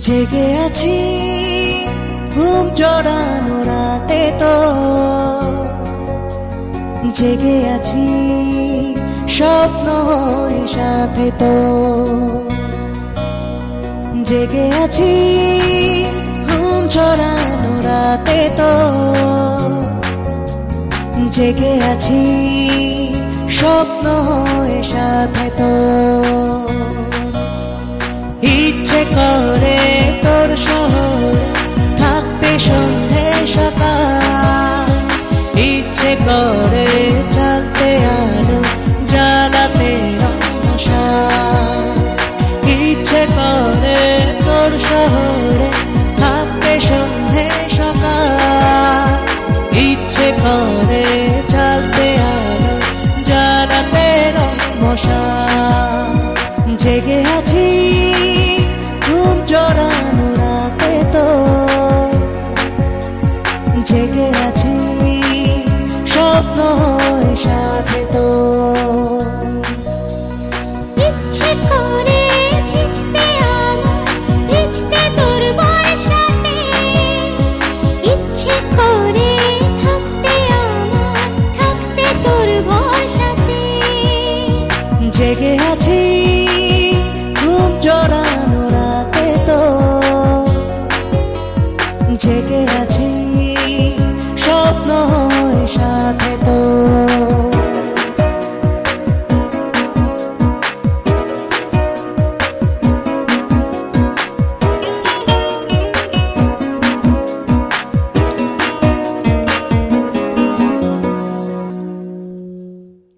জেগে আছি, ঘুম জড়ানো রাতে তো। জেগে আছি, স্বপ্ন সাথে তো। জেগে আছি, ঘুম জড়ানো রাতে তো। জেগে আছি, স্বপ্ন সাথে করে চলতে আলো জ্বালাতে মশা। জেগে আছি ঘুম জড়ানো রাতে তো। জেগে আছি স্বপ্ন হয় জেগে আছি ঘুম জড়ানো রাতে তো। জেগে আছি